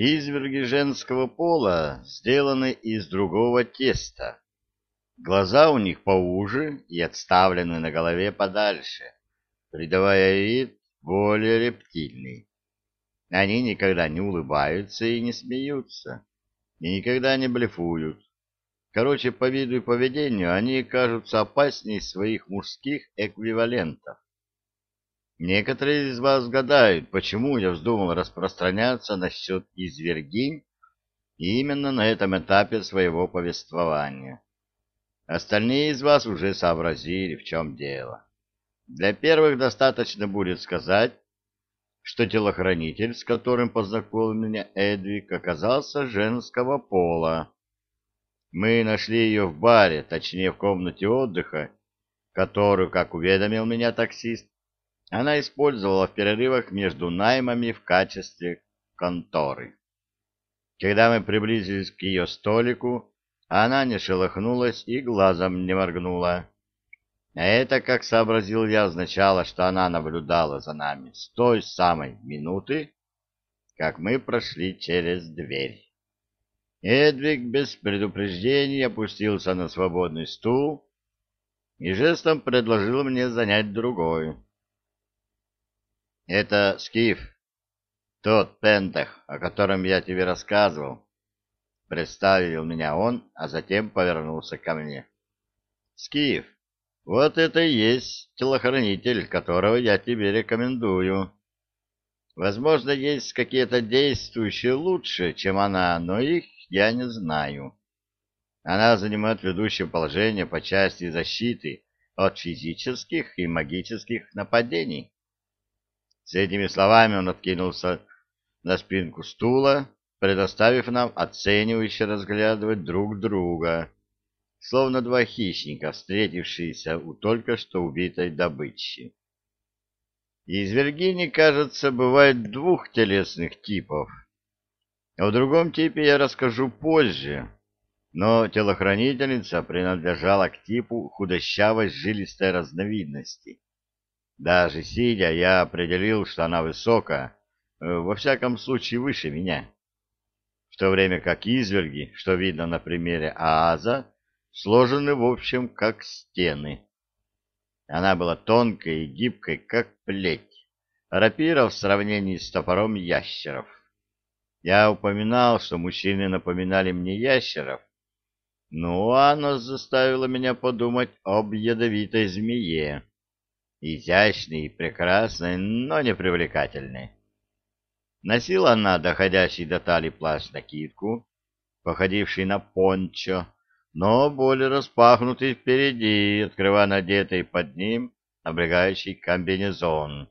Изверги женского пола сделаны из другого теста. Глаза у них поуже и отставлены на голове подальше, придавая вид более рептильный. Они никогда не улыбаются и не смеются, и никогда не блефуют. Короче, по виду и поведению они кажутся опаснее своих мужских эквивалентов. Некоторые из вас гадают, почему я вздумал распространяться насчет извергинь именно на этом этапе своего повествования. Остальные из вас уже сообразили, в чем дело. Для первых достаточно будет сказать, что телохранитель, с которым познакомил меня Эдвик, оказался женского пола. Мы нашли ее в баре, точнее в комнате отдыха, которую, как уведомил меня таксист, она использовала в перерывах между наймами в качестве конторы. Когда мы приблизились к ее столику, она не шелохнулась и глазом не моргнула. Это, как сообразил я, означало, что она наблюдала за нами с той самой минуты, как мы прошли через дверь. Эдвиг без предупреждения опустился на свободный стул и жестом предложил мне занять другой. Это Скиф, тот пентах, о котором я тебе рассказывал. Представил меня он, а затем повернулся ко мне. Скиф, вот это и есть телохранитель, которого я тебе рекомендую. Возможно, есть какие-то действующие лучше, чем она, но их я не знаю. Она занимает ведущее положение по части защиты от физических и магических нападений. С этими словами он откинулся на спинку стула, предоставив нам оценивающе разглядывать друг друга, словно два хищника, встретившиеся у только что убитой добычи. Из Виргинии, кажется, бывает двух телесных типов. О другом типе я расскажу позже, но телохранительница принадлежала к типу худощавой жилистой разновидности. Даже сидя, я определил, что она высокая, э, во всяком случае выше меня. В то время как изверги, что видно на примере Ааза, сложены в общем как стены. Она была тонкой и гибкой, как плеть, рапира в сравнении с топором ящеров. Я упоминал, что мужчины напоминали мне ящеров, но оно заставило меня подумать об ядовитой змее изящный прекрасный, но не привлекательный. Носила она доходящий до талии плащ-накидку, походивший на пончо, но более распахнутый впереди, открывая надетый под ним облегающий комбинезон.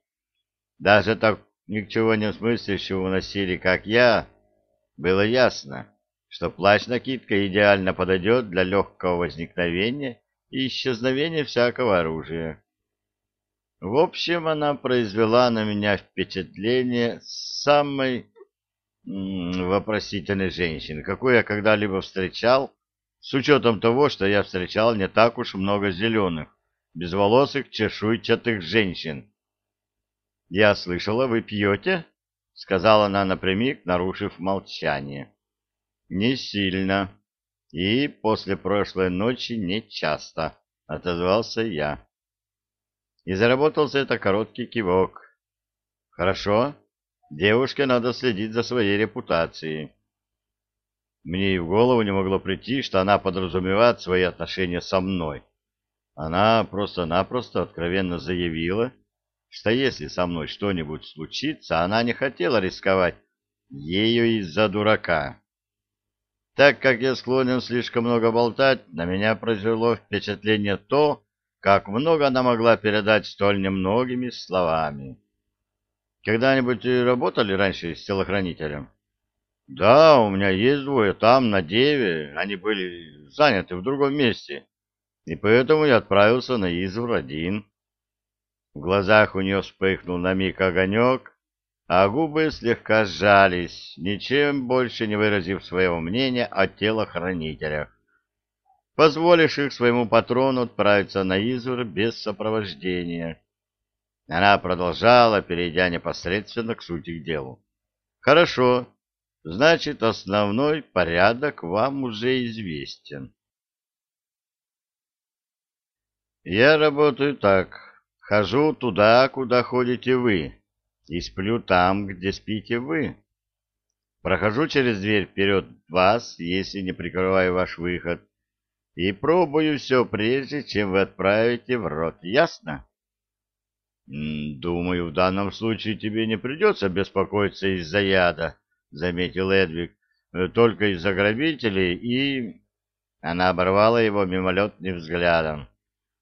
Даже так ничего не смыслящего носили, как я, было ясно, что плащ-накидка идеально подойдет для легкого возникновения и исчезновения всякого оружия. В общем, она произвела на меня впечатление самой вопросительной женщины, какую я когда-либо встречал, с учетом того, что я встречал не так уж много зеленых, безволосых, чешуйчатых женщин. «Я слышала, вы пьете?» — сказала она напрямик, нарушив молчание. «Не сильно. И после прошлой ночи не часто», — отозвался я и заработал за это короткий кивок. Хорошо, девушке надо следить за своей репутацией. Мне и в голову не могло прийти, что она подразумевает свои отношения со мной. Она просто-напросто откровенно заявила, что если со мной что-нибудь случится, она не хотела рисковать ею из-за дурака. Так как я склонен слишком много болтать, на меня произвело впечатление то, как много она могла передать столь немногими словами. Когда-нибудь работали раньше с телохранителем? Да, у меня есть двое там, на Деве. Они были заняты в другом месте. И поэтому я отправился на Извр один. В глазах у нее вспыхнул на миг огонек, а губы слегка сжались, ничем больше не выразив своего мнения о телохранителях позволивших своему патрону отправиться на Изур без сопровождения. Она продолжала, перейдя непосредственно к сути к делу. «Хорошо. Значит, основной порядок вам уже известен. Я работаю так. Хожу туда, куда ходите вы, и сплю там, где спите вы. Прохожу через дверь вперед вас, если не прикрываю ваш выход, и пробую все прежде, чем вы отправите в рот. Ясно? Думаю, в данном случае тебе не придется беспокоиться из-за яда, заметил Эдвиг, только из-за грабителей и... Она оборвала его мимолетным взглядом.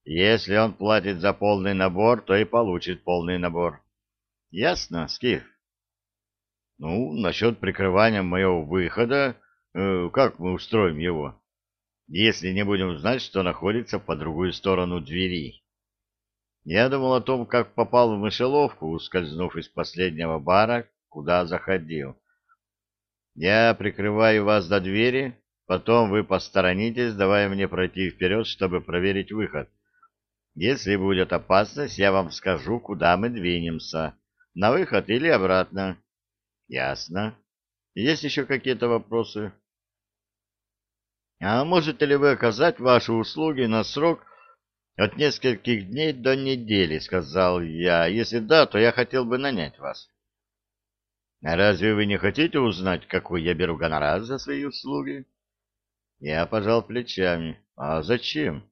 Если он платит за полный набор, то и получит полный набор. Ясно, Скиф? Ну, насчет прикрывания моего выхода, э, как мы устроим его? Если не будем знать, что находится по другую сторону двери. Я думал о том, как попал в мышеловку, ускользнув из последнего бара, куда заходил. Я прикрываю вас до двери, потом вы посторонитесь, давая мне пройти вперед, чтобы проверить выход. Если будет опасность, я вам скажу, куда мы двинемся. На выход или обратно. Ясно. Есть еще какие-то вопросы? А можете ли вы оказать ваши услуги на срок от нескольких дней до недели, сказал я. Если да, то я хотел бы нанять вас. А разве вы не хотите узнать, какой я беру гонорар за свои услуги? Я пожал плечами. А зачем?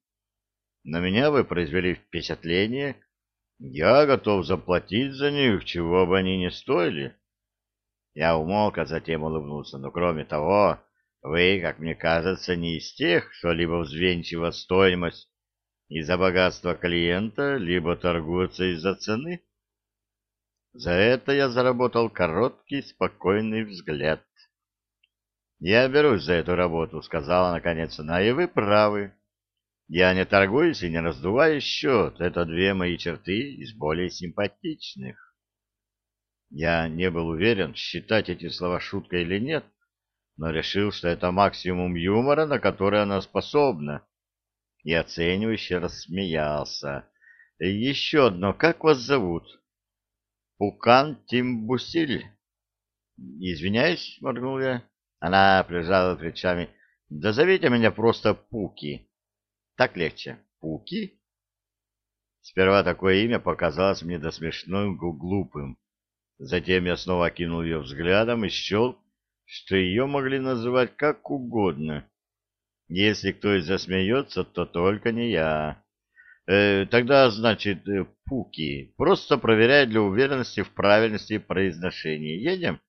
На меня вы произвели впечатление. Я готов заплатить за них, чего бы они ни стоили. Я умолк, а затем улыбнулся. Но кроме того, вы, как мне кажется, не из тех, кто либо взвенчивает стоимость из-за богатства клиента, либо торгуется из-за цены. За это я заработал короткий, спокойный взгляд. «Я берусь за эту работу», — сказала наконец она, — «и вы правы. Я не торгуюсь и не раздуваю счет. Это две мои черты из более симпатичных. Я не был уверен, считать эти слова шуткой или нет, но решил, что это максимум юмора, на который она способна, и оценивающе рассмеялся. «Еще одно. Как вас зовут?» «Пукан Тимбусиль». «Извиняюсь», — моргнул я. Она прижала плечами. «Да зовите меня просто Пуки». Так легче. Пуки? Сперва такое имя показалось мне до смешной глупым. Затем я снова окинул ее взглядом и счел, что ее могли называть как угодно. Если кто и засмеется, то только не я. Э, тогда, значит, э, Пуки. Просто проверяй для уверенности в правильности произношения. Едем?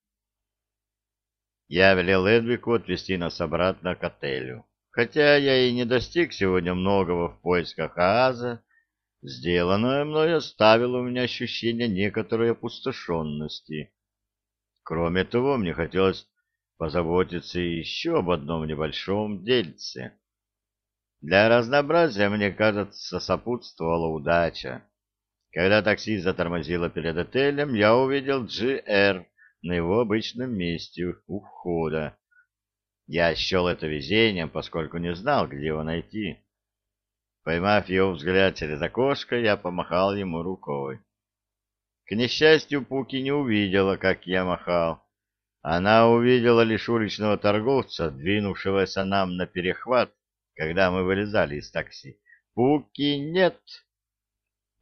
Я велел Эдвику отвезти нас обратно к отелю. Хотя я и не достиг сегодня многого в поисках Ааза, сделанное мной оставило у меня ощущение некоторой опустошенности. Кроме того, мне хотелось позаботиться еще об одном небольшом дельце. Для разнообразия, мне кажется, сопутствовала удача. Когда такси затормозило перед отелем, я увидел GR на его обычном месте у входа. Я счел это везением, поскольку не знал, где его найти. Поймав его взгляд через окошко, я помахал ему рукой. К несчастью, Пуки не увидела, как я махал. Она увидела лишь уличного торговца, двинувшегося нам на перехват, когда мы вылезали из такси. «Пуки нет!»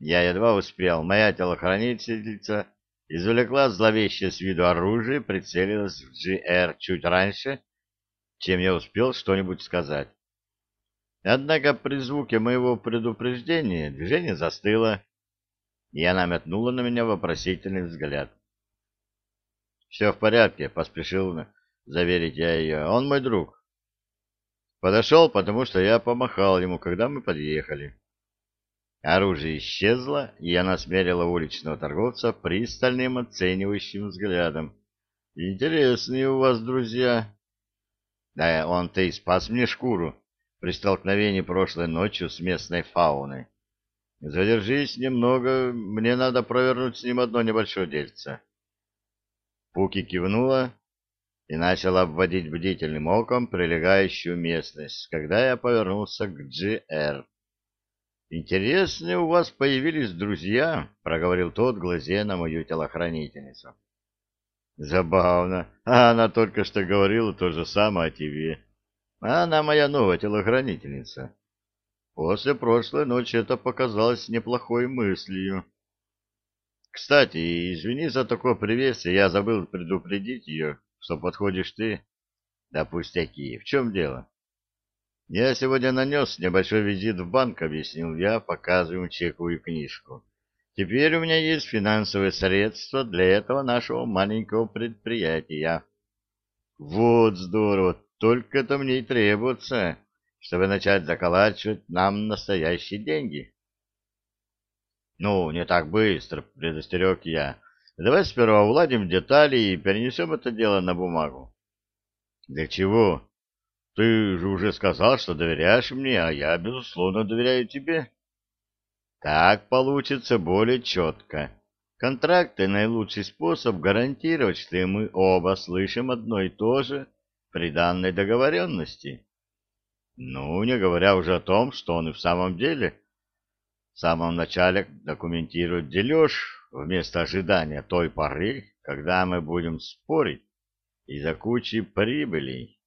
Я едва успел. Моя телохранительница извлекла зловещее с виду оружие, прицелилась в GR чуть раньше, чем я успел что-нибудь сказать. Однако при звуке моего предупреждения движение застыло, и она метнула на меня вопросительный взгляд. «Все в порядке», — поспешил заверить я ее. «Он мой друг». Подошел, потому что я помахал ему, когда мы подъехали. Оружие исчезло, и она смерила уличного торговца пристальным оценивающим взглядом. «Интересные у вас друзья». Да он-то и спас мне шкуру при столкновении прошлой ночью с местной фауной. Задержись немного, мне надо провернуть с ним одно небольшое дельце. Пуки кивнула и начала обводить бдительным оком прилегающую местность, когда я повернулся к Джи-Эр. «Интересные у вас появились друзья», — проговорил тот, глазея на мою телохранительницу. Забавно. А она только что говорила то же самое о тебе. Она моя новая телохранительница. После прошлой ночи это показалось неплохой мыслью. Кстати, извини за такое приветствие, я забыл предупредить ее, что подходишь ты. Да пустяки, в чем дело? Я сегодня нанес небольшой визит в банк, объяснил я, показывая чековую книжку. Теперь у меня есть финансовые средства для этого нашего маленького предприятия. Вот здорово, только это мне и требуется, чтобы начать заколачивать нам настоящие деньги. Ну, не так быстро, предостерег я. Давай сперва уладим детали и перенесем это дело на бумагу. Для чего? Ты же уже сказал, что доверяешь мне, а я, безусловно, доверяю тебе. Так получится более четко. Контракты — наилучший способ гарантировать, что мы оба слышим одно и то же при данной договоренности. Ну, не говоря уже о том, что он и в самом деле в самом начале документирует дележ вместо ожидания той поры, когда мы будем спорить из-за кучи прибылей.